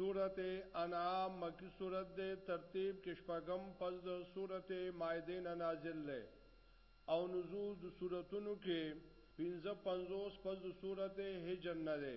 سورت انعام مکی سورت دے ترتیب کشپاگم پس د سورت مائدین نازل لے او نزول د سورتونو کې پنځه پنځوس پس د سورت هجر نه دی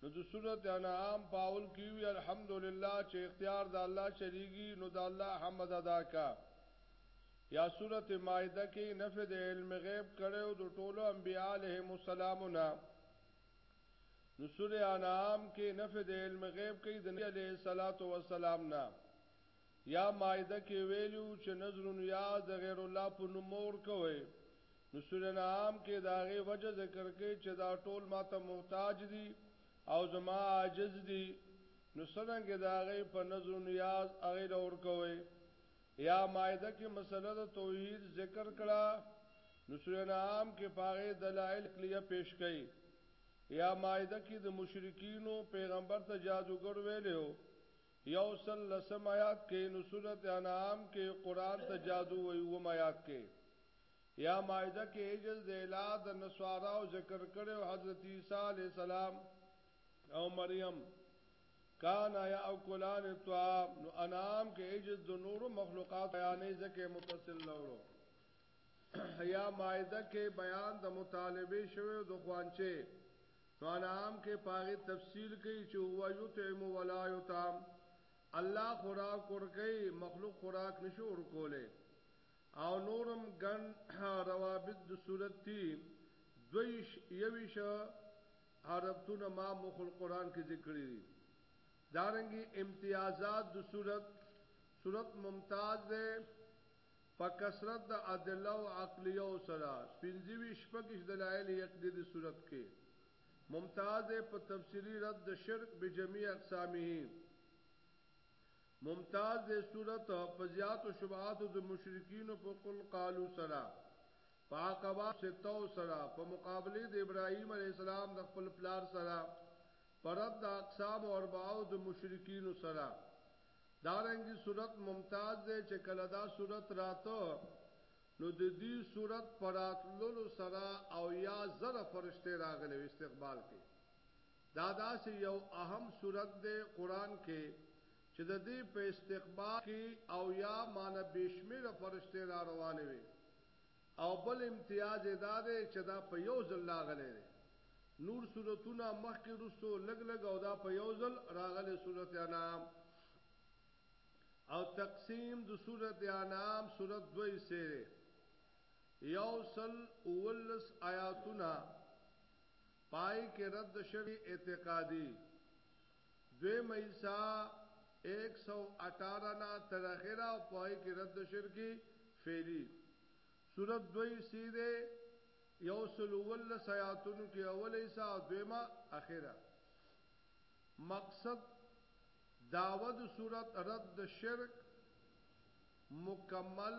نو د سورت انعام په اول کی وی الحمدلله چه اختیار د الله چلیږی نو د الله حمد ادا کا یا سورت مائده کی نفی د علم غیب کړی او د ټولو انبیاء علیهم السلام نه نو سورت انعام کی نفی د علم غیب کی د نبی علیه السلام نه یا مائده کې ویلي وو چې نذرونیا د غیر الله په نوم مه ورکوئ، نو سورة انعام کې د هغې وجه ذکر کړې چې دا ټول ماته محتاج دي او زما عاجز دي، نو څرنګه د هغې په نذر و نیاز هغې له ورکوئ؟ یا مائده کې مسئله د توحید ذکر کړه، نو سورة انعام کې په هغې دلائل عقلیه پیش کړي. یا مائده کې د مشرکینو پیغمبر ته جادوګر ویلي وو یو سل لسم آیات کې نو سورت انعام کې قرآن ته جادو وی وم آیات کې یا مائده کې عجز د الہ د نسوارا او ذکر کړو حضرت عیسی علی السلام او مریم کان یا او کلان الطعام نو انام کې عجز د نور مخلوقات بیانې ځکه متصل لورو یا مائده کې بیان د مطالبه شوی د خوانچه تعالی عام کې پاغي تفصیل کوي چې هو یطعم ولا یطعم الله خوراک ورکوي مخلوق خوراک نشو ورکوله او نورم ګن روابط د صورت تی دویش یویش عربتون ما مخ القرآن کې ذکر دي دارنګي امتیازات د صورت صورت ممتاز ده په کثرت د ادلة عقليو سره، پنځه ویشت، شپږیشت، دلائل يې عقلي دي صورت کښې ممتاز دی په تفصيلي رد د شرک بجميع اقسامه ممتاز دی صورت په زياتو شبهاتو د مشرکينو په قل قالو سره په عقبات ستو سره په مقابلې د ابراهيم عليه السلام د خپل پلار سره په رد د اقسام اربعو د مشرکينو سره دارنګه سورت ممتاز دی چه کله دا سورت راته نو ددی سورت په راتللو سره اویا زره فرشتی راغلی وی استقبال کی دا داسی یو اهم سورت دی قرآن کی چه ددی په استقبال کی اویا معنی بیشمیره فرشتی راروانی وی او بل امتیاز یې دا دی چې دا په یو ځل راغلی دی، نور سورتونه مخکې وروسته لږ لږ او دا په یو ځل راغلی سورت انعام او تقسیم د سورت انعام سورت دوه حصې دی، یو سل اوولس آیاتونه پای کې رد شوی اعتقادي دویمه حصه ایک سو اټاره نه تر اخره او پای کې رد شرکي فعلي صورت دوه حصې دی یو سل اوولس آیاتونو کې اوله حصه او دویمه اخره مقصد داود صورت رد شرک مکمل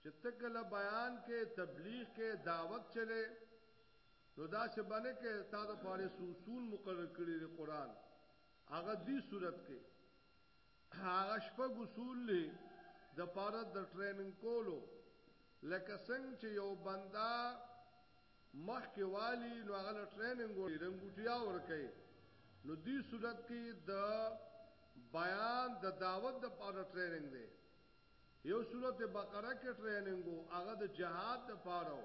چې ته کله بیان کې تبلیغ کې دعوت چلې نو دا څه باندې کې تا د پاره سوسون مقرر کړی دی قران هغه دی صورت کې هغه شپږ اصول له د پاره د ټریننګ کولو لکه څنګه چې یو بندا مخ کې والی نو هغه ټریننګ وړي رنګوټیا ور کوي نو دی صورت کې د بیان د دعوت د پاره ټریننګ دی یو سورت بقره کې ټریننګ وو هغه د جهاد د پاره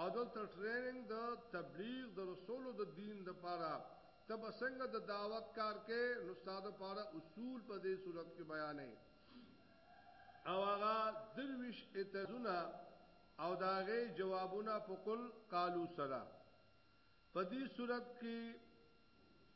او دلته ټریننګ د تبلیغ د رسولو د دین د پاره ته بسنګ د دعوت کار کې نو ستاده پاره اصول په دې صورت کې بیانې او هغه درویش اتزونه او داغه جوابونه په کل قالو سره په دې صورت کې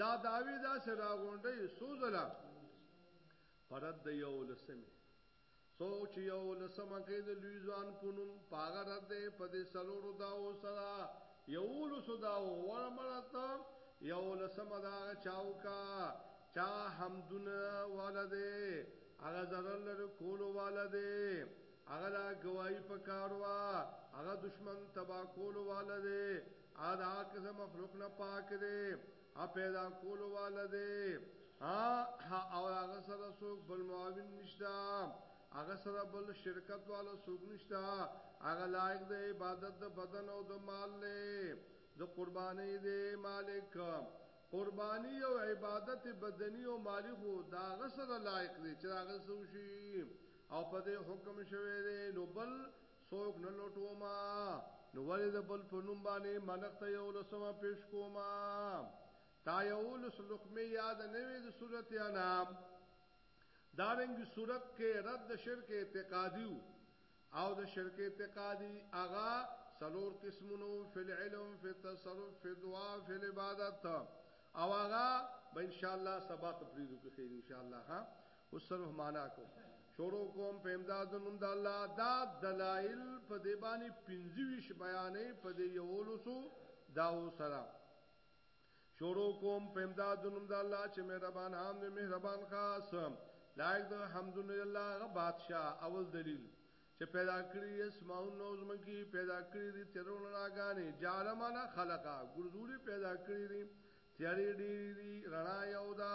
دا دعوی داسې راغونډۍ څو ځله په رد د یولسمې څوک چې یولسمه کې د لوی ځوان په نوم په هغه رد دی په دې څلورو دعوو سره یولسو دعوو ورمړه ته یولسمه د هغه چاو کا چا حمدونه والا دی هغه ضرر لري کولو والا دی هغه لا گواہی په کار وا هغه دشمن تبا کولو والا دی ا د هغه قسم مخلوق نه پاک دی ا پیدا کولو والده ها او هغه سره څوک بل معاون نشته هغه سره بل شرکت والا څوک نشته هغه لایق د عبادت د بدن او د مال له د قرباني دی مالک قرباني او عبادت بدني او مالی خو دا هغه سره لایق دی چې هغه سوشي او په دې حکم شوی دی نو بل څوک نه لټومه نو ولې د بل په نوم باندې ملخ ته یولسمه پېش کومه تا یولس لقمې یاد نه وې د سورت انعام دارنګي صورت کې رد د شرک اعتقادي او د شرک اعتقادي اغا سلور قسمونو فی العلم فی التصرف فی دعا فی العبادت او هغه به ان شاء الله سبا ته پریدو کې خیر ان شاء الله ها اوس سره معنا کو شروع کوم په امداد نوم د الله دا دلایل په دی باندې 25 بیانې په دی یولسو داو سره شروع کوم په امداد نوم د الله چې مهربان عام دی مهربان خاص لایق د حمدونه الله غ بادشاہ اول دلیل چې پیدا کړی اسماون نو زمکی پیدا کړی دي تیرونه راګانې جالمانه خلقا ګرځولي پیدا کړی دي تیارې ډېری دي رڼا یو ده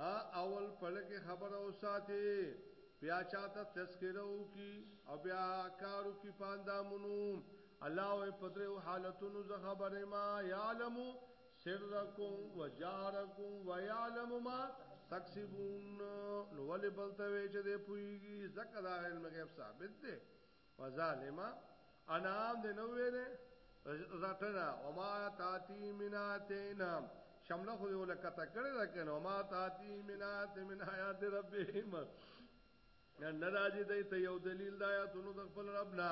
ها اول په لکه خبره وساتې بیا چاته تذکره وکي او بیا کار وکي پاندامونو الله او په درو حالتونو زه خبره ما يعلم سرکم وجارکم ويعلم ما تکسبون نو ولې بلته وی چې دې پويږي زکه دا علم غیب ثابت دی وظالما انام دې نو ویلې رټنا وما تاتی مناتینا شمله خو یو لکه تا کړی دا کنه وما تاتی منات من آیات ربهم نه راځي دې ته یو دلیل دا آیاتونو د خپل رب نه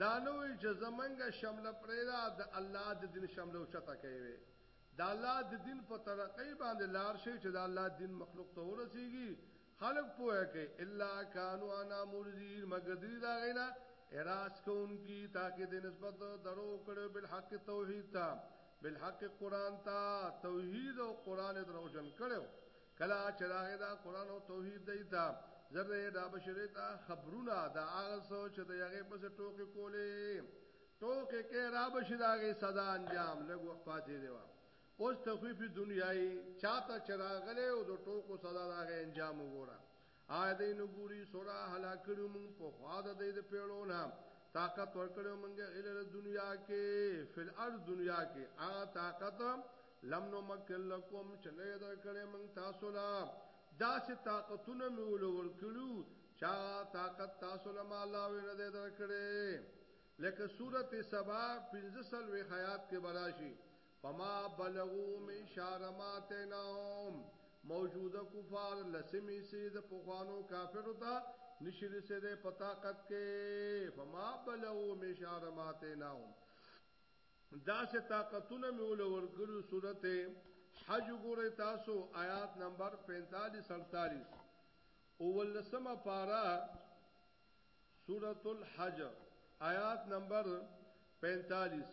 دا نوې چې زمنګ شمله پرې دا د الله د دین شمله او چتا کوي دا الله د دین په ترقې باندې لار شي چې دا الله دین مخلوق ته ورسیږي خلق پوهه کړئ الا کانوا عنها معرضین مګر دوی د هغې نه اعراض کوونکي تاکې د نسبت درو کړو بالحق توحید ته بالحق قرآن ته توحید او قرآن دروژن کړو کله چې راغی دا قرآن او توحید دی ته زره دا بشری ته خبرونه دا هغه څه چې د هغې پس ټوکې کولې ټوکې کې را بشي دا هغې سزا انجام لږ وخت پاتې دی اوس تخویفی دنیا یی چاته چه راغلی او د ټوکو سزا د هغه انجام وګوره آیا دی نه ګوری څوره هلاک کړی یو مونږ پخوا د دی د پیړو نه طاقت ورکړی یو مونږ غی لره دنیا کی فی الارض دنیا کی هغه طاقت لم نمکن لکم چه نه یی درکړی مونږ تاسو له داسی طاقتونه می ول ورکړو چه هغه طاقت تاسو له ما علاوه نه دی درکړی لکه سورة سبا پنځه څلوېښت آیات کی به راشی فما بلغو من شعر ما اتیناهم موجوده کفار لسمی حصی د پخوانو کافرو ته نشی رسیدی په طاقت کی فما بلغو من شعر ما اتیناهم داسې طاقتونه می ول ورکړو صورت حج ګوره تاسو آیات نمبر 45 47 اولسمه پارا سورۃ الحج آیات نمبر 45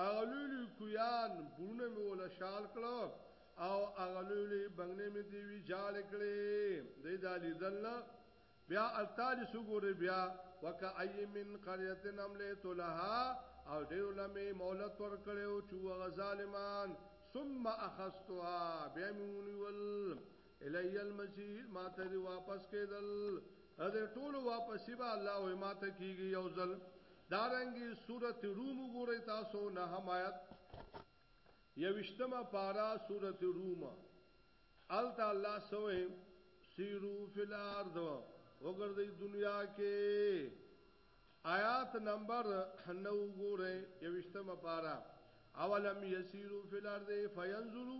هغه لوی لوی کویان، بوړونه مې وله شال کړ او هغه لوی لوی بنګلې مې دې وی جاړې کړې. دی دا لیدل نه، بیا التالس وګورئ بیا، وکأی من قریة املیت لها او ډېرو له مې مهلت ورکړی و چې ووغه ظالمان، ثم اخذتها بیا مې ونیول، الیه المصیر ما ته دی واپس کېدل د ټولو واپسی به الله وې ما ته کیږي یو ځل دارنګي سورت روم وګورئ تاسو نهم آیت یوشتمه پارا سورت روم التا الله سوې سیرو فی الارض وګرځي دنیا کې آیات نمبر 9 وګورئ یوشتمه پارا اولم یسیرو فی الارض فینظرو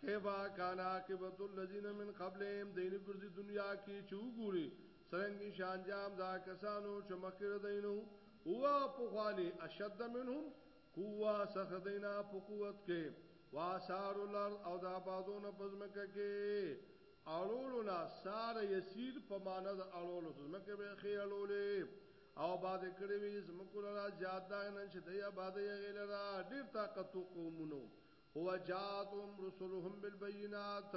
کیفا کان عاقبت الذین من قبلهم دین ګرځي دنیا کې چې وګوري څنګه شان جام دا کسانو چې مخکره دینو او په خواني اشد منهم قوه سخدینا په قوت کې واسار الارض او دا بادونه پزمکه کې اړولو نه سار يسير په معنی د اړولو ځمکه به خې اړولې او آباد کړې وي ځمکو لرا زیات دا نن چې دی آباد یې غلرا ډیر طاقت قومونو هو جاتهم رسلهم بالبينات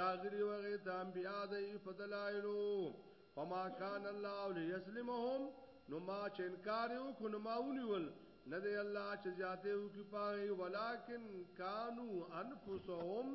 راغلي وغه ته انبیا دی په دلایلو فما کان الله ليسلمهم نو ما چې انکار یو کو نو ما ونیول نه دی الله چې زیاته یو کی پاره ولکن کانو انفسهم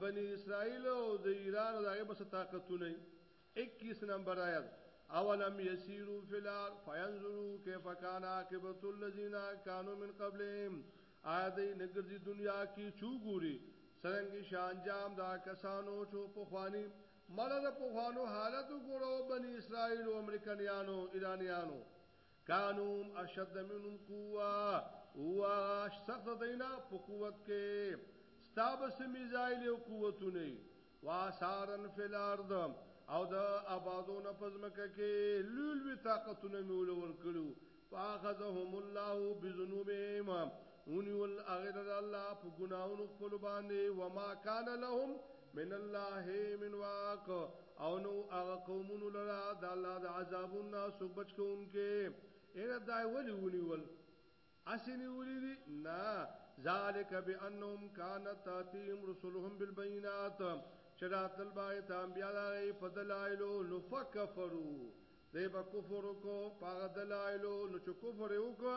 بنی اسرائیل او د ایران او دغه بس طاقتونه 21 نمبر آیت اولم یسیرو فی الارض فینظروا کیف کان عاقبت الذین کانوا من قبلهم آیا دې نګرځي دنیا کې چوغوري څنګه شانجام دا کسانو چې په خواني مړه د په خوانو حالت وګورو بنی اسرائیل او امریکایانو ایرانیانو کانوم اشد منهم قوه او اش سخت دینا په قوت کې ستابس میزایل او قوتونه واسارن فی الارض او د آبادونه پزمکه کې لول وی طاقتونه میول ورکړو فاخذهم الله بذنوبهم اونیول اغیر الله په ګناونو خپل باندې وما کان لهم من الله من واق او نو هغه قومونو لرا د الله د عذابونو سو بچ کوونکې ان دای ولی ونیول اسنی ولی دی نا ذالک بانهم کانت تاتیم رسلهم بالبينات چرا تل باغ ته انبیا راغی په دلایلو نو فکفرو دی به کفر کو په دلایلو نو چې کفر وکړه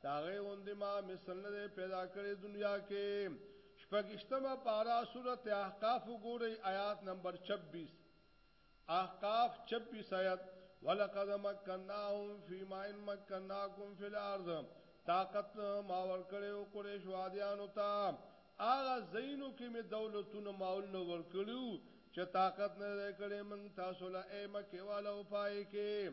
د هغې غوندې ما مثل نه دی پیدا کړی دنیا کې شپږشتمه پارا سورت احقاف وګورئ آیات نمبر 26 احقاف 26 آیت ولقد مکناهم فی ما ان مکناکم فی الارض طاقت ما ورکړو قریش وادیانو ته اغه زینو کې می دولتونه ماول نو ورکړو چې طاقت نه لري کړې من تاسو له ایمه کې والو پای کې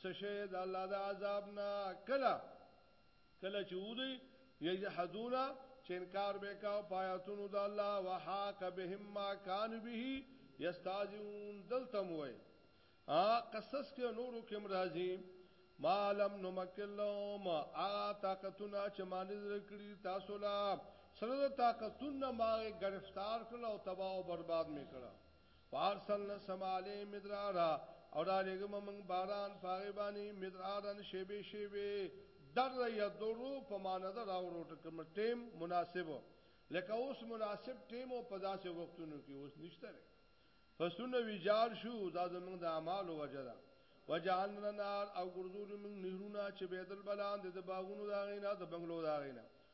څه شی د الله د عذاب نه کله کله چې ودی یجحدون چې انکار وکاو پایاتونو د الله وحاق بهم ما کان به یستاجون دلتم وای ا قصص کې نورو کې مرضی ما لم نمکلهم ا طاقتونه چې مانځ رکړي تاسو لا سره طاقتونه ما گرفتار کړل او تباہ او برباد میکړه فارسلنا سما علیهم مدرارا او را لګم من باران پاغي باندې مدرارن شیبه شیبه در یدرو په معنی دا راورو ټکم ټیم مناسب لکه اوس مناسب ټیم او په داسې وختونو کې اوس نشته فسونه ویجار شو دا زمونږ د اعمالو وجه ده وجعلنا نار او ګرځول موږ نهرونه چې بيدل بلان د باغونو دا غینا د بنگلو دا غینا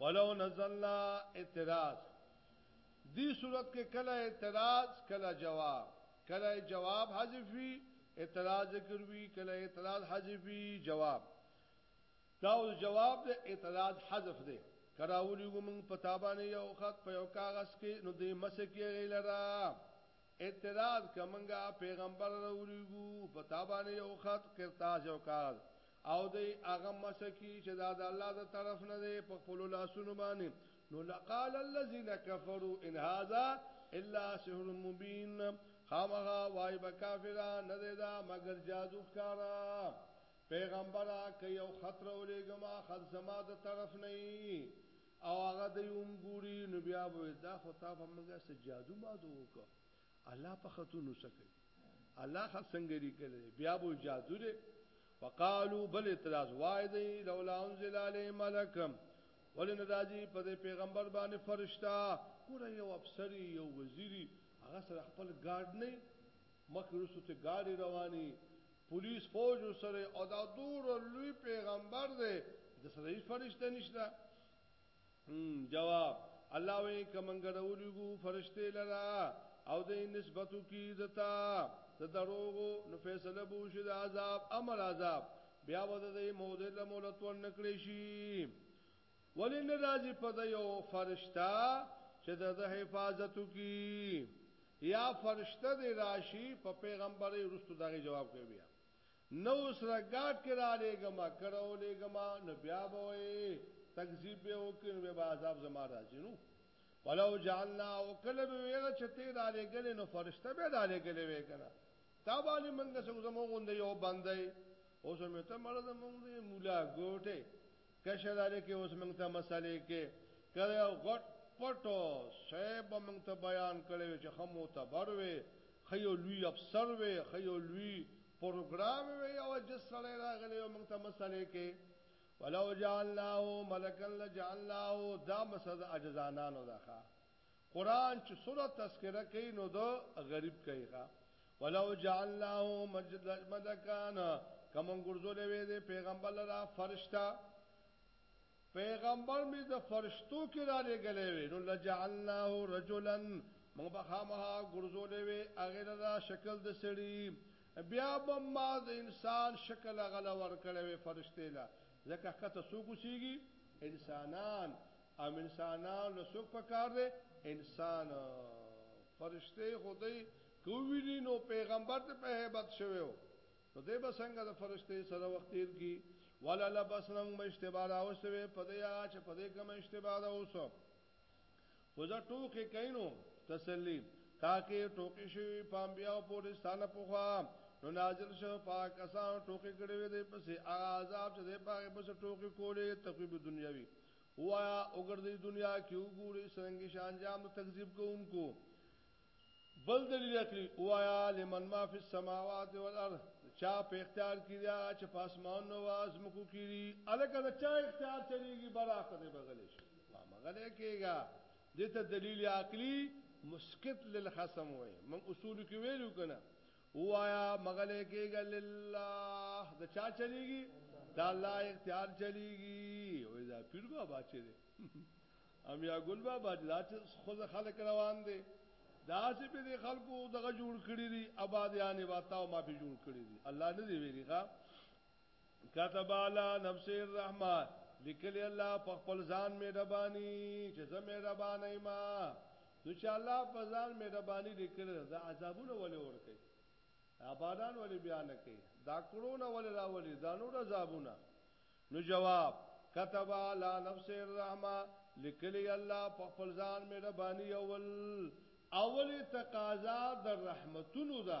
ولو نزلنا اعتراض دی صورت کې کله اعتراض کله جواب کله جواب حذف وی اعتراض ذکر وی کله اعتراض حذف وی جواب دا جواب د اعتراض حذف دی کراولی ګم په تابانه یو خط په یو کاغذ کې نو دې مسکه لرا اعتراض که مونږ پیغمبر راولیږو په تا باندې یو خط، قرطاس، یو کاغذ او دی هغه مسح کړي چې دا د الله د طرف نه دی په خپلو لاسونو باندې نو لقال الذین کفروا ان هذا الا سحر مبین خامخا وای به کافران نه دی دا مګر جادو ښکاره پیغمبره که یو خط راولیږم خط زما د طرف نه او هغه دی هم ګوري نو بیا به وي دا خو تا په موږ څه جادو مادو وکړ الله په خطونو څه کوي الله خط څنګه لیکل بیا به جادو دی وقالو بل اعتراض وای دی لولا انزل علی ملکم ولې ناراضي په دې پیغمبر باندې فرشتہ ګوره یو افسر یو وزیری هغه سره خپل ګارد نه مخکې رسو ته ګاډي رواني پولیس فوج ورسره او دا دوره لوی پیغمبر دی د سره هیڅ فرشته نشته جواب الله وی کمنګ راولګو فرشته لرا او د نسبتو کی دتا ته دروغو نو فیصله بو شي د عذاب امر عذاب بیا ود د مودې له مولت ور نکړې شي ولې نه راځي په ده یو فرشته چې د ده حفاظت وکړي یا فرشته دې راشي په پیغمبرۍ وروسته د هغې جواب کوي بیا نه سره ګاډ کې را لېږم کره ولېږم نو بیا به وایې تکذیب به وکړي نو بیا به عذاب زما راځي نو ولو جعلنا وکله به ویل چې ته را لېږلې نو فرشته به را لېږلې وې کنه تا باندې موږ څه زموږ غوندې یو بندې اوس مې ته مړ زموږ دې مولا ګوټه کشداري کې اوس موږ ته مسئلې کې که د یو غټ پټ صاحب به موږ ته بیان کړی وي چې ښه معتبر وي، ښه یو لوی افسر وي، ښه یو لوی پروګرام وي، یو عاجز سړی راغلی وي موږ ته مسئلې کې ولو جعلناه ملکا لجعلناه دا مسئله د عاجزانانو ده ښه. قران چې سوره تذکره کوي نو د غریب کوي ښا ولو جعلناه ملکان کمن ګرځولې وې د پیغمبر لرا فرشتہ پیغمبر می د فرشتو کې را لګلې وې نو لجعلناه رجلا موږ به خامها ګرځولې وې اغه لرا شکل د سړي بیا به ما د انسان شکل غلا ور کړې وې فرشتې لا ځکه کته سوق سیږي انسانان ام انسانان له څوک په کار دی انسان فرشته خدای کوویني نو پیغمبر ته په hebat شویو نو دې به څنګه د فرشته سره وخت تیر کی ولا لبسنا مشتبار اوسوي په دې هغه چې په دې کوم اشتبار اوسو خو ځا ټوکې کینو تسلیم تاکي ټوکې شوی پام بیا پورې ستانه پوخا نو نازل شو پاک کسان ټوکې کړې وې دې پسې عذاب چې دې پاګه پسې ټوکې کولې تقریب دنیاوی ووایه، وګرځئ دنیا کې وګورئ څرنګه شي انجام د تکذیب کوونکو. بل دلیل عقلي، ووایه، لمن ما فی السماوات والارض، د چا په اختیار کې دي هغه چې په اسمانونو او ځمکو کې دي؟ هلکه د چا اختیار چلېږي بل اړخ ته دې به غلی شي؟ مه غلی کېږه. دې ته دلیل عقلي مسکت للخصم وایي. موږ اصولو کې ویلي وو که نه؟ ووایا مغلې کېږه لله د چا چلیږي دا الله اختیار چلیږي وای دا پیر بابا چې دی ام یا ګل بابا دا چې خود خلک روان دي دا چې په دې خلکو دغه جوړ کړی دي آبادیان واتاو ما په جوړ کړی دي الله نه دی ویلي ښا كتب على نفس الرحمه لیکلی الله په خپل ځان مې ربانی چې زه مې ربانای ما نو چې الله په ځان مهرباني ليکلې ده، دا عذابونه ولې ورکوي؟ دا باران ولې بيا نه کوي؟ دا کرونا ولې راولي؟ دا نور عذابونه؟ نو جواب، کتب علی نفسه الرحمة، ليکلې يې الله په خپل ځان مهرباني اول، اولې تقاضا د رحمتونو ده،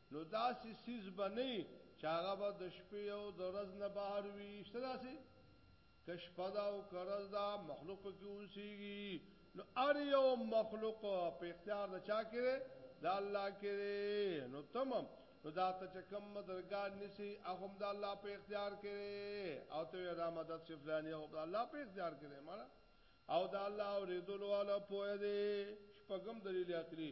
نو داسې څیز به نه وي چې هغه به د شپې او د ورځ نه بهر وي، شته داسې؟ که شپه ده او که ورځ ده مخلوق په کې اوسېږي، نو هر یو مخلوق په اختیار د چا کې دی؟ د الله کې دی، نو ته هم نو دا ته چې کوم مدرګار نیسې هغه هم د الله په اختیار کې دی او ته وایې دا مدد چې فلاني هغه هم د الله په اختیار کې دی مړه او د الله اورېدلو والا پوه دی شپږم دلیل عقلي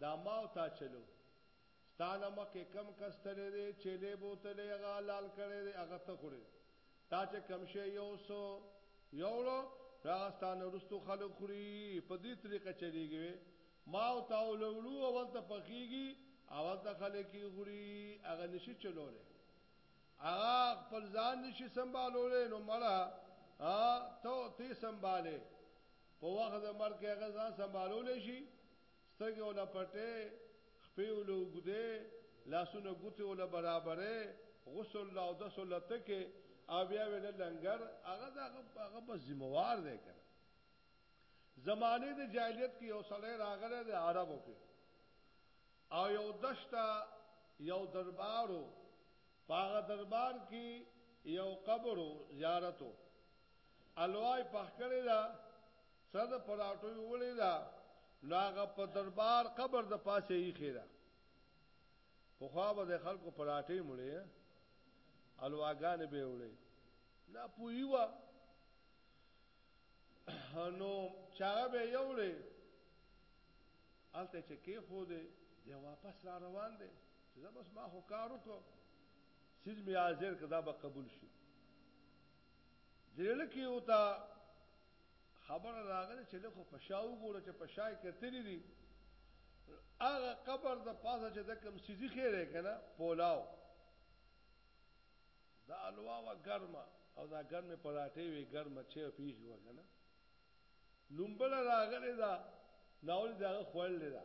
دا ما او تا چلو ستا نه مخکې کوم کس تللی دی چیلې بوتلې هغه حلال کړی دی هغه ته خورې تا چې کوم شی یوسو یوړو نو هغه ستا نه وروسته خلک خوري په دې طریقه چلیږي وی ما او تا ولوړو اول ته پخیږي اول ته خلک یې خوري هغه نشي چلولې هغه خپل ځان نشي سمبالولې نو مړه ا ته تی سمباله په وخت د مرګ کې هغه ځان سمبالولی شي، سترګې ؤله پټې، خپې ؤله اوږدې، لاسونه ګوتې ؤله برابرې، غسل له اودس ؤله تکې او بیا وې له لنګر، هغه د هغه بس ذمه وار دی کنه. زمانې د جاهلیت کې یو سړی راغلی دی عربو کې او یو دشته یو دربارو په هغه دربار کې یو قبرو زیارتو حلوا یې پخ کړې ده، سره د پراټو یې وړې ده، نو هغه په دربار قبر د پاسه یې ایښې ده. پخوا به د خلکو پراټې مړې، حلواګانې به یې وړې، ناپوهي وه، نو چاره به یې وړې، هلته چې کېښودې، دی واپس را روان دی چې زه بس ما خو کار وکړو سیز می حاضر کړه دا به قبول شي زړه کې او تا خبر راغله چې لکه په شاو ګوره چې په شای کتلی دي هغه قبر د پاسه چې د کم سيزي خیره کنه پولاو دا الوا وا ګرمه او دا ګرمه پراټې وی ګرمه چې پیښ وکنه لومبل راغله دا ناول دا خوړل دا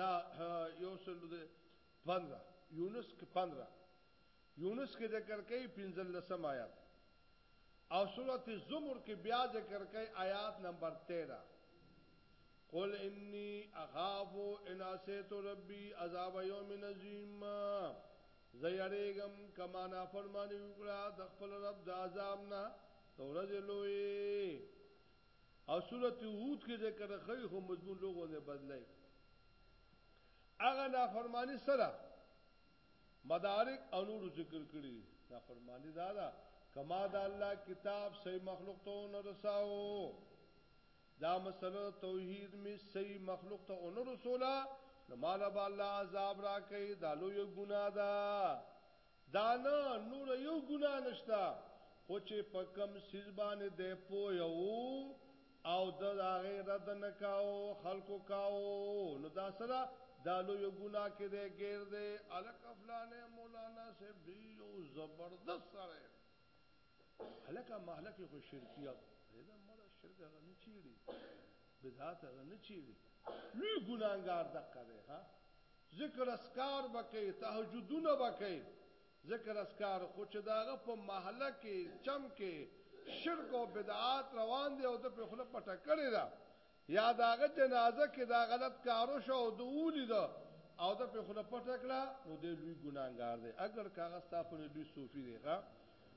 نا یو سل د 15 یونس کې 15 یونس کې ذکر کوي 15 لسم آیات او سورته زمر کې بیا ذکر کوي آیات نمبر 13 قل انی اخاف ان اسیت ربی عذاب یوم عظیم زیریګم کما نا فرمانی وکړه د خپل رب د عذاب نه تورځ لوی او سورت هود کې ذکر خی خو مضمون لوګو نه بدلای هغه نافرمانی سره مدارک او نور ذکر کړي نافرمانی دا ده کما دا الله کتاب صحیح مخلوق ته نه رساو دا مسله توحید می صحیح مخلوق ته نه رسولا نو مال به الله عذاب را کوي دا لوی ګناه ده دا نه نوره يو ګناه نشته خو چې په کوم څيز باندې دی پوه و او ده د هغې رد نه کاوه خلکو کاوه نو دا څه ده دا لويه ګناه کې دی ګير دی. هلکه فلانی مولانا صاحب ډیر یو زبردست سړی دی هلکه محله کې خو شرکیات دا مړه شرک هغه نه چیړي بدعت هغه نه چیړي لوی ګناګار دقه دی ها ذکر اذکار به کوي تهجدونه به کوي ذکر اذکار خو چې داغه په محله کې چم کې شرک او بدعات روان دي او د په خله پټه کړی دا یا داغه جنازه کې دا غلط کارو شو او دولی دا او د په خله پټه کړه نو د لوی ګناګار دی اگر کاغه ستاسو لوی صوفي دی ښا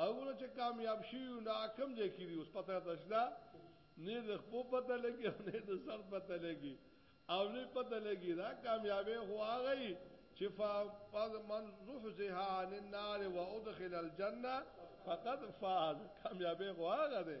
هغه چې کامیاب شي نه کم ځای کې دي اوس پته راته شته نه د خپل پته لګي او نه د سر پته لګي او نه پته لګي دا کامیابې خو هغه چې فاز من زحزها عن النار وادخل الجنه فقد فاز کامیابې خو هغه ده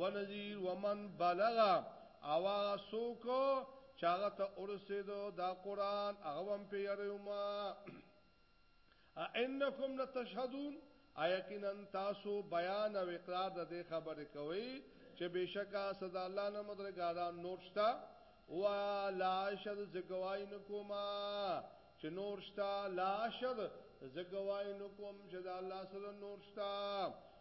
ونذیر ومن بلغ او هغه څوک چې هغه ته ورسېدو دا قران هغه هم په یریو ما انکم لتشهدون ایقینا تاسو بیان او اقرار د دې خبرې کوي چې بشکا صدا الله نه مدرګاران نور شتا وا لا شد زګوای نکوما چې نور شتا لا شد زګوای نکوم چې د الله سره نور شتا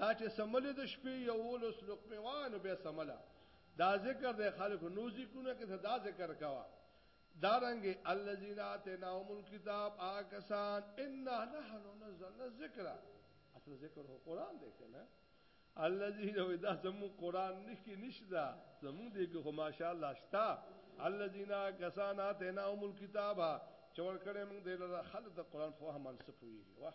دا چې څملې د شپې یوولس لقمې وایه نو بیا څمله دا ذکر دی خلکو نو ذکرونه کې ته دا ذکر کوه دارنګ الذين اتناهم الكتاب آکسان ان نحن نزلنا الذکر اصل ذکر هو قران دی کنه الذي لو دا زمو قران نشکی نشدا زمو دې کې خو ماشاءالله شتا الذين آکسان اتناهم الكتاب چور کړه موږ دې له خلک د قران فهم منصفوي واه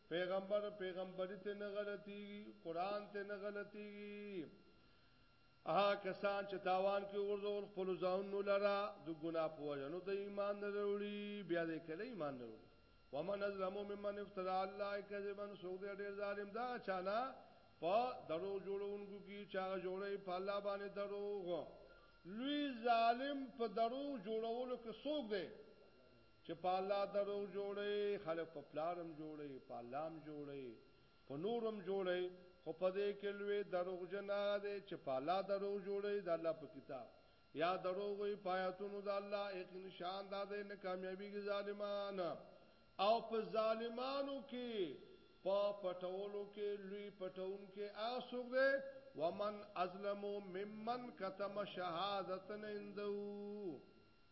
پیغمبر پیغمبری ته نه غلطیږي قران ته نه غلطیږي هغه کسان چې تاوان کې ورزول خپل ځانونو لرا د ګنا په وجه نو د ایمان نه وروړي بیا د کله ایمان نه وروړي ومن ظلم ممن افترا الله کذبا سوق دې ډېر ظالم دا چانا په درو جوړونکو کې چا جوړې په الله باندې دروغ لوی ظالم په درو جوړولو کې سوق دې چې په الله دروغ جوړوي، خلک په پلار هم جوړوي، په الله هم جوړوي، په نورو هم جوړوي، خو په دې کې لوی دروغجن هغه دی چې په الله دروغ جوړوي، د الله په کتاب، یا دروغ وایي په آیاتونو د الله، یقیناً شان دا دی نه کامیابېږي ظالمان او په ظالمانو کې په پټولو کې لوی پټوونکی هغه څوک دی، ومن اظلم ممن کتم شهادة عنده.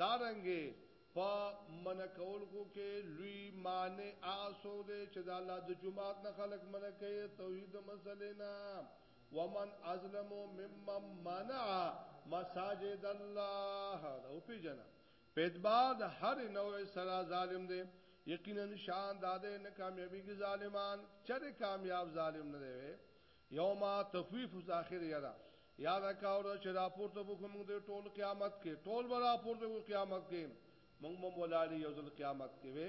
دارنګه په منع کولو کې لوی معنی هغه څوک دی چې د الله د جماعت نه خلق منع کوي توحید مسلې نه ومن ازلم ممن منع مساجد الله دا او پی جنا په اعتبار د هر نوع سره ظالم دی یقینا شان داده نه کامیابی کی ظالمان چر کامیاب ظالم نه دی یوم تخویف ذاخر یرا یاد کا ورځ چې راپورته وکړو موږ د ټول قیامت کې ټول به راپورته وکړو قیامت کې موږ مو ولاړی یو ځل قیامت کې وې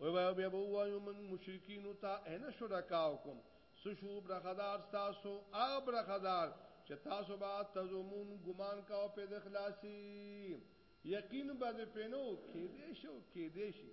وای وای بیا به وایو موږ مشرکین ته انا شرکاوکم سشو برخدار تاسو هغه برخدار چې تاسو به تزمون ګمان کاو په د خلاصي یقین به پینو کې دې شو کې دې شي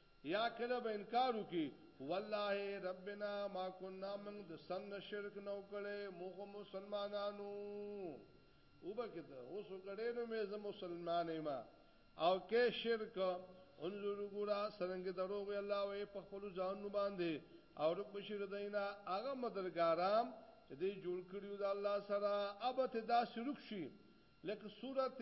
یا کله به انکار وکړي، والله ربنا ما کنا موږ د سر نه شرک نه و کړی، موږ خو مسلمانان یو. وبکې ته اوس وګړې نو مې زه مسلمان یم او کې شرک انظر وګوره څرنګه دروغ وي الله وایي په خپلو ځانونو باندې او ورک به شي له دوی نه هغه مدرګاران چې دوی جوړ کړي وو د الله سره ابه ته داسې ورک شي لکه سورت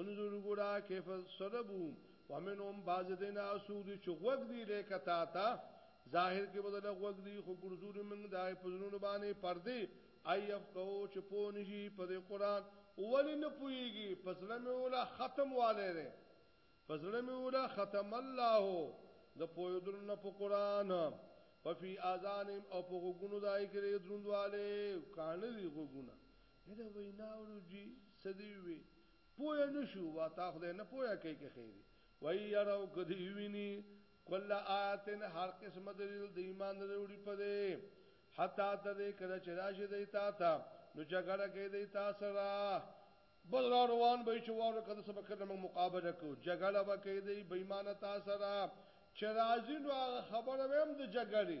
انظر ګورا کیف صلبو ومنهم بعض دینا سود چغوګ دی لیکه تا تا ظاهر کې بدل غوګ دی خو ګرځول موږ دای په زړونو باندې پردي ایف کو چې پو نشي په قرآن اولی نه پويږي پسړه مې ولا ختم والے ده پسړه مې ولا ختم الله د پویدل نه په قرآن په فی اذانم او په غوګونو دای کې دروندواله کانه دی غوګونه ډیره وینا اورو جی څه دی وی پوه نه شو وا تا خدای نه پوه کئ که خیری وای یاره او که دی وینی کل آیتن هر قسم دلیل د ایمان وروړي په دی حتی تر دی کله چې راشي دی تا ته نو جګړه کوي دی تا سره بل را روان به چې واره کده سبا کله موږ مقابله کو جګړه به کوي دی بې ایمان تا سره چې راځي نو هغه خبره ویم د جګړې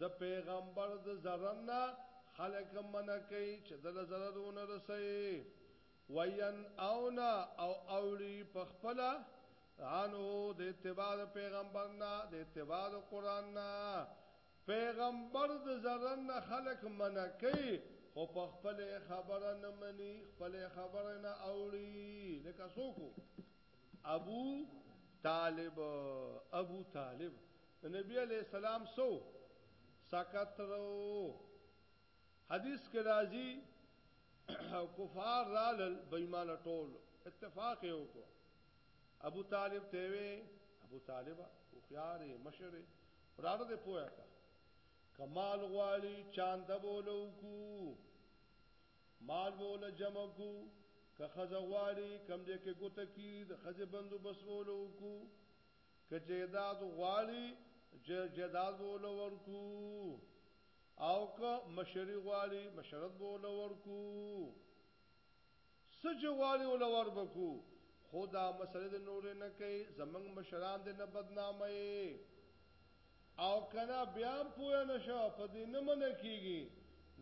د پيغمبر د ضرر نه خلک هم منع کوي چې د له ضرر ونه رسوي وين اونا او اوړي په خپل عنه د اتباع د پیغمبر نه د اتباع د قران نه پیغمبر د ضرر نه خلک منع کوي خو په خپل خبره نه مني خپل خبره نه اوړي لکه سوکو ابو طالب ابو طالب د نبی علیه السلام څه وو؟ سکت وو. حدیث کې راځي کفار رالل بې ایمانه ټول اتفاق یې وکړو ابو طالب ته وی ابو طالب او خيارې مشره وراړه دې پوهه کا کمال غواړي چاند بولو کو مال بول جمع کو که خزه غواړي کم دې کې ګوت کی د خزه بندو بسولو کو که جیداد غواړي جیداد به ول ورکو او که مشری غواړي مشرت به ول ورکو سج غواړي ول وربکو خدا مسله د نور نه کوي زمنګ مشران د نه بدنامه او کنا بیا پوه نشو په دې نه من کیږي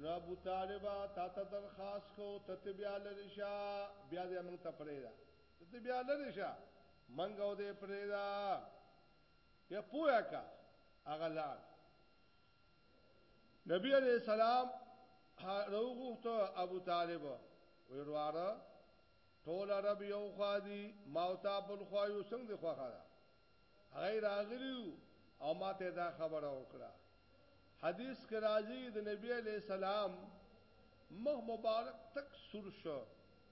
نو ابو طالب تا ته درخواست کو ته بیا لریشا بیا دې موږ ته پرې دا ته ته بیا لری شه منګه او دې پرېدا بیا پویا کا هغه لار نبی علیہ السلام روغوخته ابو طالب وی ورواره ټول عرب یو خادي ما او تا بل خو یو څنګه خو خره غیر اغلیو او ما ته دا خبره وکړه حدیث کې راځي د نبی علی سلام مخ مبارک تک سور شو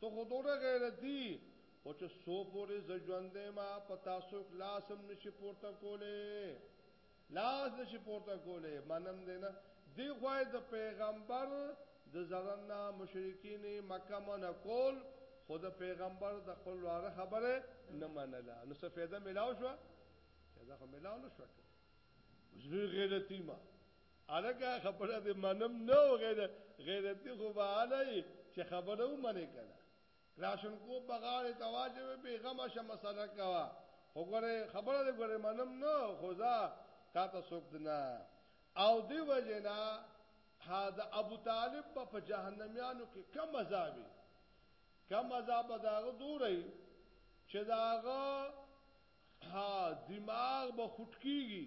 ته خو دوره غیرتی یی خو چه سو پوری زه ژوندی یم په تا سوک لاس هم نشی پورته کولی لاس نشی پورته کولی منم دی نه دی خو د پیغمبر د زرن نه مشرکین مکه من کول خو د پیغمبر د خپل واره خبره نه منله نو څه فایده ملاو شو فایده خو ملاو نه شو زوی غیرتی ما الګه خبره دې منم نه غیر غیرتی خو به علي چې خبره ومنې کړه راشن کو بغاړې تواجه بیغمه شه مسله کوا خو ګره خبره دې ګره منم نه خوځه تا ته سوک نه او دی وجنا ها د ابو طالب په جهنميانو کې کم عذابي کم عذاب داغه دوري چې داغه ها دماغ به خټکیږي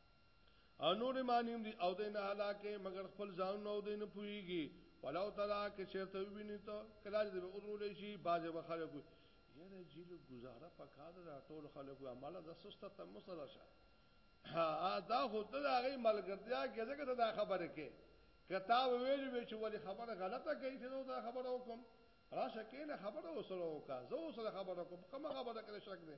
او نور معنی دی او دین هلاکه مگر خپل ځان نو دین پویږي ولو تعالی کې چرته ویني ته کله دې اورول شي باز به خلکو یره جیل گزاره پکار را ټول خلکو عمل د سسته تم سره شه ها دا خود د هغه ملګرتیا کې ځکه دا خبره کې کتا ویل وی چې ولی خبره غلطه کوي چې دا خبره وکم راشه کینه خبره وسره وکا زه وسره خبره کوم کومه خبره کړې شک نه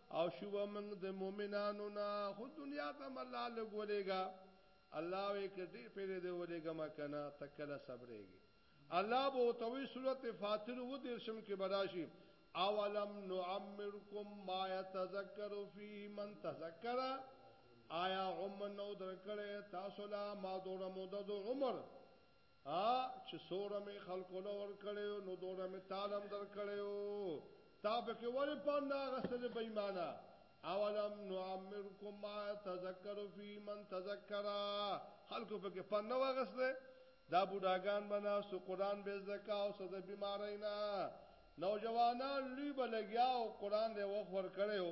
او شو موږ د مؤمنانو نه خو دنیا ته الله لګولېګا الله وې کډیر پیره دې ولېګا ما کنه تکله صبرېږي الله بو توي سورته فاطر و دې شم کې براشي اولم نعمرکم ما يتذكر فيه من تذكر آیا عمر نو درکړې تاسو لا ما دوره مدد عمر ا چې سوره می خلکو له ور کړیو نو دوره می تعلم در کړیو تا په کې وری په ناغه سره بې ایمانه اولم نعمرکم ما تذکر فی من تذکر خلکو په کې په نو غسله دا بوډاګان بنا سو قران به زکا او صد بیمارینا نوجوانان لوی بلګیا او قران له وخت ور کړیو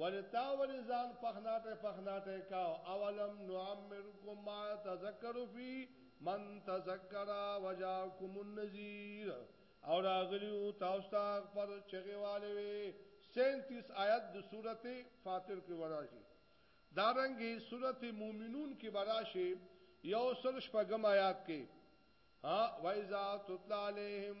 ولتا ول ځان پخناټه پخناټه کا اولم نعمرکم ما تذکر فی من تذکر وجاکم النذیر او راغلی وو تاسو ته اخبار چغې والې وې، 37 آیت د سورته فاطر کې به راشي، دارنګه سورته مؤمنون کې به راشي یو سل شپږم آیت کې، ها واذا تتلی علیهم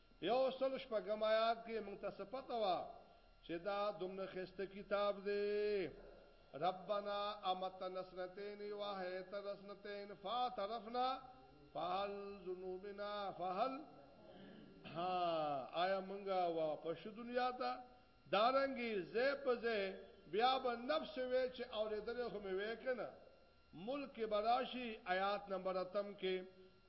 په یو سل شپږم آیات کې موږ ته صفته وا چې دا دومره خسته کتاب دی ربنا امت نسنتین واهیت نسنتین فاعترفنا فهل ذنوبنا فهل ها آیا مونږه واپس دنیا ته دارنګي زه په زه بیا به نفس وی چې اوریدل خو مې وکنه ملک براشي آیات نمبر اتم کې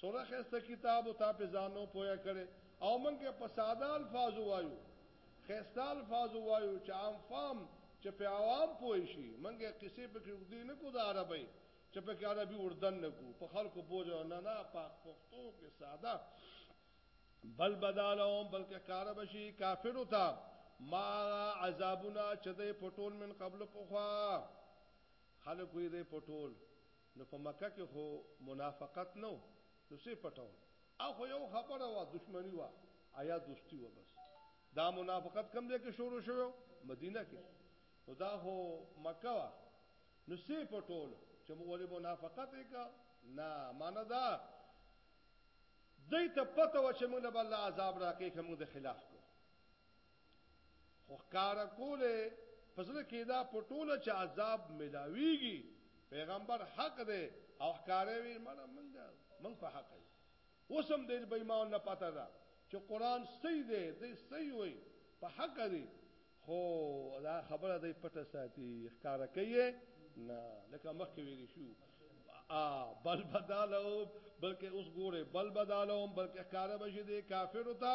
څوره ښایسته کتاب تا په ځانو پوهه کړی او موږ په ساده الفاظو وایو ښایسته الفاظو وایو چې عام فام چې په عوام پوه شي موږ قصې په کې وګدي نه کو د عربی چې په کې عربي وردن نه کو په خلکو بوجو نه نه پاک پښتو کې ساده بل بدالهم بلکې کار بشي کافر وتا ما عذابنا چې د پټول من قبل پوخا خلکو یې د پټول نو په مکه کې خو منافقت نه و نو څه یې پټول او خو یو خبره وه دشمني وه ایا دوستي وه بس دا منافقت کم دی کې شروع شوی مدینه کې نو دا خو مکه وه نو څه یې پټول چې ولې منافقت یې کا نه معنی دا دای ته پته و چې موږ به الله عذاب راکې کوم د خلاف کو خو ښکار کوله پسله کې دا پټوله چې عذاب ملاويږي پیغمبر حق دی او ښکارې وي مړه منګه من په حق دی اوسم دې به ایمان نه پتا ده چې قران صحیح دی دې صحیح وي په حق دی خو دا خبره دې پټه ساتي ښکار کوي نه لکه مخکې ویل شو ا بل بدالو بلکې اوس ګوره بل بدالو بلکې ښکارا بشي دي کافر وتا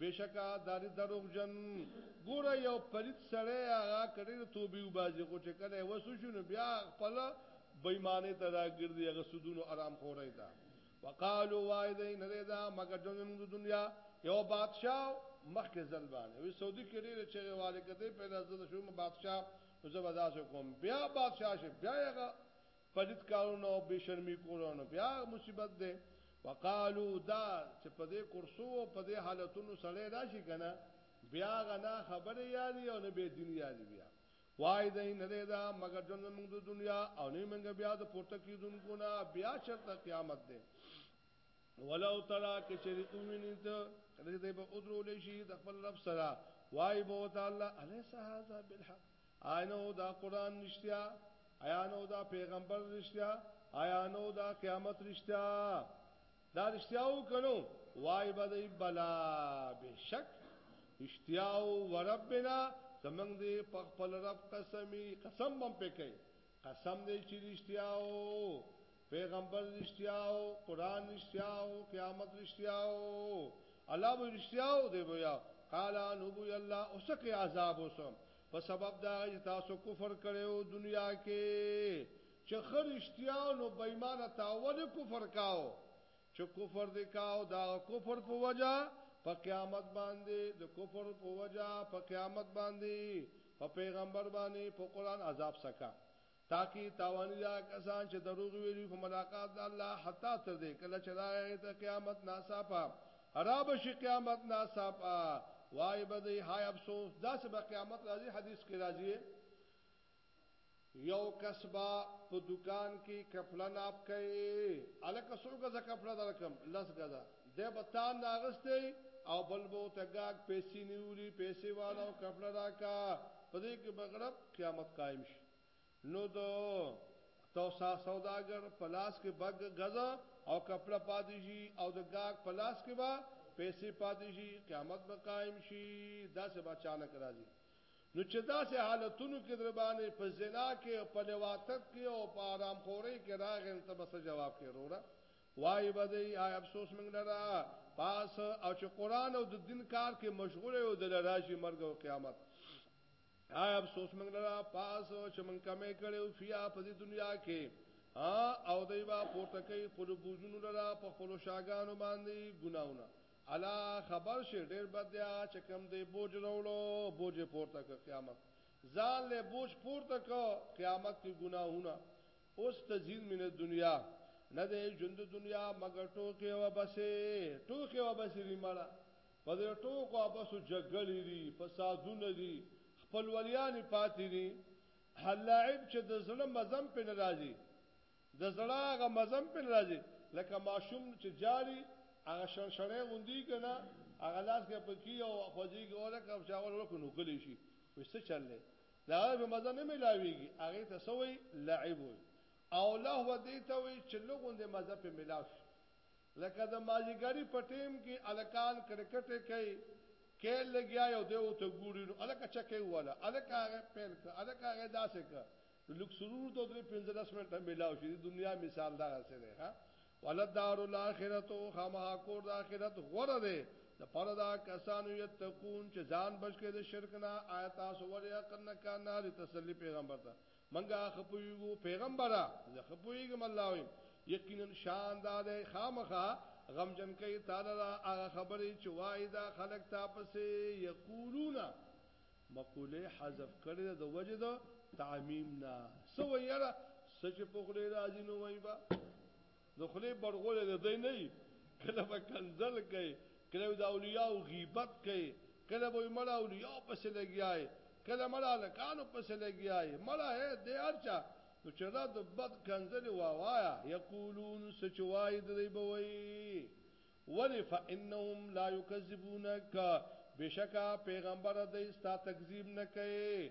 بېشکه دا دی دروغجن. ګوره یو پلیت سړی هغه که ډېرې توبې وباسي خو چې کله یې وس وشي نو بیا خپله بې ایمانۍ ته راګرځي، هغه سودونو حرام خورۍ ته. وقالو وایې دی نه دی دا مګر ژوند زموږ د دنیا. یوه بادشاه و مخکې ځل باندې وي سعودي کې ډېرې چغې والې که دی پیدا زه شوم بادشاه نو زه به داسې کوم بیا بادشاه شي بیا یې هغه پلیت کارونه او بے شرمی کورونه بیا مصیبت ده وقالو دا چې په دې کورسو او په دې حالتونو سړی راشي کنه بیا غنا خبره یادی او نه به دین یادی بیا وای دې نه لري دا مگر جن موږ د دنیا او نه موږ بیا د پورته کیدونکو نه بیا شرط قیامت ده ولو ترا کې چې اومنی ته کله دې به ادرو لشي د خپل رب سره وای بو تعالی الیس هذا بالحق آیا نه و دا قرآن رښتیا؟ آیا نه و دا پیغمبر رښتیا؟ آیا نه و دا قیامت رښتیا؟ دا رښتیا و کنو وای به دی بلا بشک رښتیا و وربنا زمنګ دی په خپل رب قسمی قسم بم پکې قسم دی چې رښتیا و پیغمبر رښتیا و قران رښتیا و قیامت رښتیا و الله به رښتیا و دی بیا قال انو بو الله اوسکه عذاب وسم په سبب دا چې تاسو کفر کړی وو دنیا کې چې ښه رښتیا وو نو بې ایمانه تا ولې کفر کاوه؟ چې کفر دې کاوه د هغه کفر په وجه په قیامت باندې د کفر په وجه په قیامت باندې په پیغمبر باندې په قرآن عذاب سکه تاکي تاواني دا کسان چې دروغ ویلي په ملاقات د الله حتی تر دې کله چې راغی هغه ته قیامت ناڅاپه را به شي قیامت ناڅاپه وای به دی هاي افسوس دا سبا قیامت راځي حدیث کې راځي یو کسبا په دکان کې کپڑا ناپ کړي الکه سو غزا کپڑا درکم لس غزا د بتان ناغسته او بلبو تګاګ پیسې نیولي پیسې والو کپڑا راکا په دې کې بغړب قیامت قائم شي نو د توسا سوداګر په لاس کې به غزه او کپړه پاتې شي او د گاګ په لاس کې به پیسې پاتې شي قیامت به قائم شي دا څه بچانه کراځي نو چې دا سه حالتونو کې در باندې په زنا کې او په لواطت کې او په آرام خوري کې راغل ته بس جواب کې رورا وای بدی آی افسوس موږ لرا پاس او چې قران او د دین کار کې مشغول او د لراجی مرګ او قیامت آیا افسوس موږ لرا پاس چې موږ کمې کړو فیا په دې دنیا کې او دوی با پورته کوي خپل بوجونو لرا په خپل شاګانو باندې ګناونه الا خبر شي ډېر بد دی چې کم دې بوج وروړو بوج پورته کوي قیامت ځان له بوج پورته کو قیامت کې ګناهونه اوس تزین من دنیا نه دې ژوند دنیا مگر ټوکې و بسې ټوکې و بسې ریمړه په دې ټوکو اپسو جګړې دي، فسادونه دي، خپلولیانې پاتې دي، الله عیب چې د زړه مزه هم پرې نه راځي، د زړه هغه مزه هم پرې نه راځي، لکه ماشوم چې ژاړي هغه شڼشڼی غوندي وي که نه، هغه لاس کې پکې وي او خوځېږي، او لکه چې هغه ورکه نو غلی شي، وایي څه چل دی، د هغه پرې مزه نه مېلاوېږي، هغې ته څه وایي؟ لعب وایي او لهو دې ته وایي چې له غوندې مزه پرې مېلاو شي، لکه د مازیګري په ټیم کې هلکان کرکټ کوي کیل لګیا یو دی ورته ګوري نو هلکه چکه وواله هلکه هغه پیل کړه هلکه هغه داسې کړه نو لږ سرور ته درې پنځه لس منټه میلاو شي د دنیا مثال دغسې دی ښه ولدار الاخرت خامها کور د اخرت غوره دی د پر دا کسانو یتقون چې ځان بچ کړي د شرک نه آیات سوال یا قن کان نار تسلی پیغمبر ته منګه خپویګو پیغمبره زه خپویګم الله ویم یقینا شان دار خامخه غمجن کوي تعالی را هغه خبرې چې وای دا خلک تا پسې یقولون مقوله حذف کړي د وجه د تعمیم نه سو یره سچ په خله راځي نو وای با د خولې بړغولی د دی نه وي، کله به کنځل کوي، کله به د اولیاوو غیبت کوي، کله به وایي مړه اولیاوو پسې لګیا یې، کله مړه هلکانو پسې لګیا یې، مړه هی دی هر چا نو چې رد و بد کنځلې ووایه، یقولون څه چې وایي د دی به وایي، ولې فانهم لا یکذبونک بېشکه پیغمبره دی ستا تکذیب نه کوي،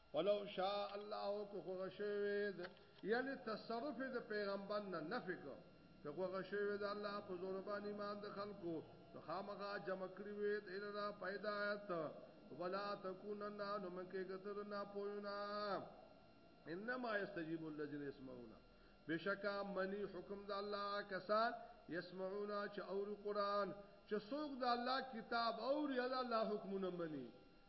ولو شاء الله کو خو غشوید یعنی تصرف د پیغمبر نه نفی کو که خو غشوید الله په زور باندې ایمان د خلکو نو خامخا جمع کړی وی د الله پیدایت ولا تکونن نو منکه کتر نه پوینا انما یستجیب الذین یسمعون بشکا منی حکم د الله کسان یسمعون چې اور قران چې څوک د الله کتاب او ری الله حکمونه منی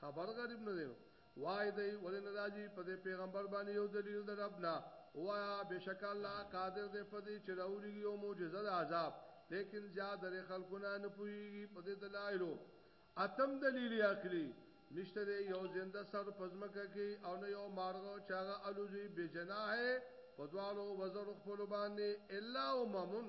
خبر غریب نه دی وای دی ولې نه راځي په دې پیغمبر باندې یو دلیل در ربنا وایا بشک الله قادر دی په دې چې راوړي یو معجزه د عذاب لیکن زیاد لري خلقونه نه پويږي په دې دلایلو اتم دلیل عقلی نشته دی یو زنده سر پزمکه کې او نه یو مارغه چاغه الوزي بجناه په دوالو وزر خپل باندې الا امم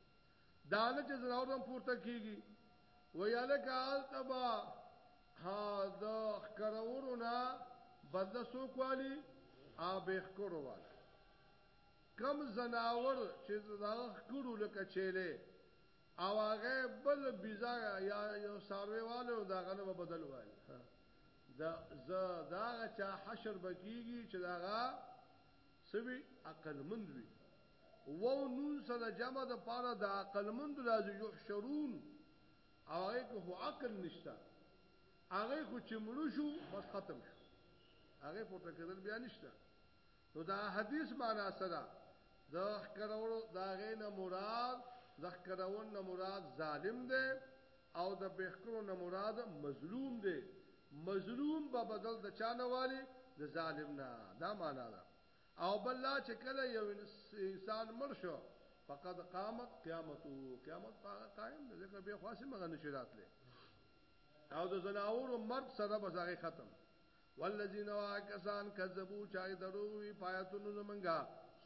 دانه چې زناور هم پورته کیږي ویاله کال تبا ها د خکرورو نه بدله سو کوالی آب اخکرو والا کم زناور چې دا خکرو لکه چیلې او هغه بل بیزا یا یو ساروی والو دا غنه به بدل وای دا ز دا چا حشر بکیږي چې داغه سوي عقل مند وي وو نون سره جمع د پاره د عقلمندو راځي يحشرون او هغه کې خو عقل نشته هغه خو چې مړو شو بس ختم شو هغه پورته کېدل بیا نشته نو دا حدیث معنا سره د ښکرولو دا غینه مراد د ښکرون نه مراد ظالم دی او د بهکرو نه مراد مظلوم دی مظلوم به بدل د چانه والی د ظالم نه دا معنا ده او بل دا چې کله یو انسان مړ شو فقد قامت قیامته قیامت پاغه قائم ده ځکه به خاصه مغه نشی راتله او د زناور مرد سره بزاغه ختم والذین واکسان کذبوا چا دروي پایتونو زمنګا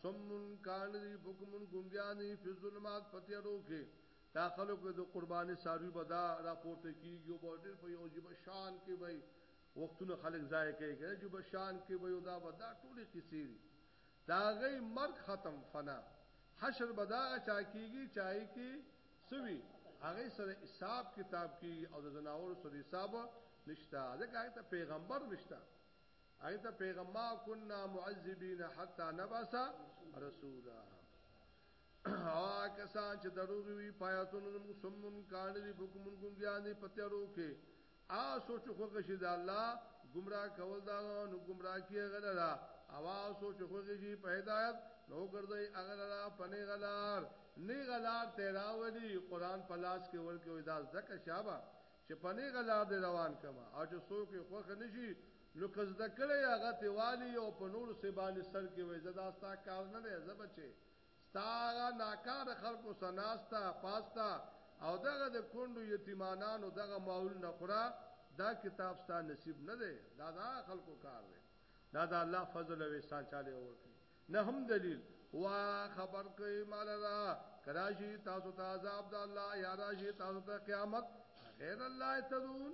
سمون کان دی بکمون ګنګیانی فی ظلمات پتیرو کې تا خلکو د قربانی ساروی بدا راپورته کیږي او ډېر په یو جیب شان کې وای وختونه خلک ضایع کوي کنه جو به شان کې به یو دا به دا ټولې قصې دي د هغه مرګ ختم فنا حشر به د هغه چا کېږي چې هغه کې څه وي هغه سره حساب کتاب کېږي او د ځناورو سره حساب نشته ځکه هغه ته پیغمبر نشته هغه ته پیغمبر كنا معذبین حتا نبعث رسولا ها کسان چې دروغ وی پایاتونو موږ سمون کان دي حکمون کوم ځان په تیارو کې هغه څوک چې خوښ شي د الله ګمراه کول د هغه نو ګمراه کړي هغه لره او هغه څوک چې خوښ شي په هدایت نو ګرځي هغه لره په نه غلار نه غلار ته راولي قران په لاس کې ورکه وي دا ځکه شابه چې په نه غلار دی روان کما او چې څوک خوښ نشي نو کزده کړي هغه ته والي او په نور سبانه سر کې وي زدا ستا کار نه دی زبچه ستا هغه ناکاره خلکو سره ناسته پاسته او دغه د کونډو یتیمانانو دغه ماحول نه خوره دا کتاب ستا نصیب نه دی دا دا خلکو کار دی دا دا الله فضل او احسان چاله ورکړي نه هم دلیل وا خبر کوي مال را کراشي تاسو ته عذاب د الله یا راشي تاسو ته قیامت غیر الله تدون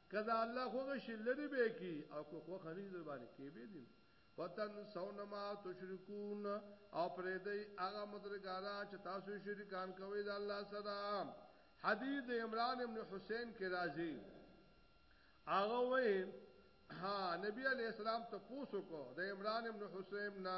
که د الله خوښه شي لرې به یې کړي او که خوښه نه شي درباندې کښې به یې دي. وتنسون ما تشرکون او پرېږدئ هغه مدرګاران چې تاسو یې شریکان کوئ د الله سره. حدیث د عمران ابن حسین کښې راځي هغه وایي، نبي علیه السلام تپوس وکړو د عمران ابن حسین نه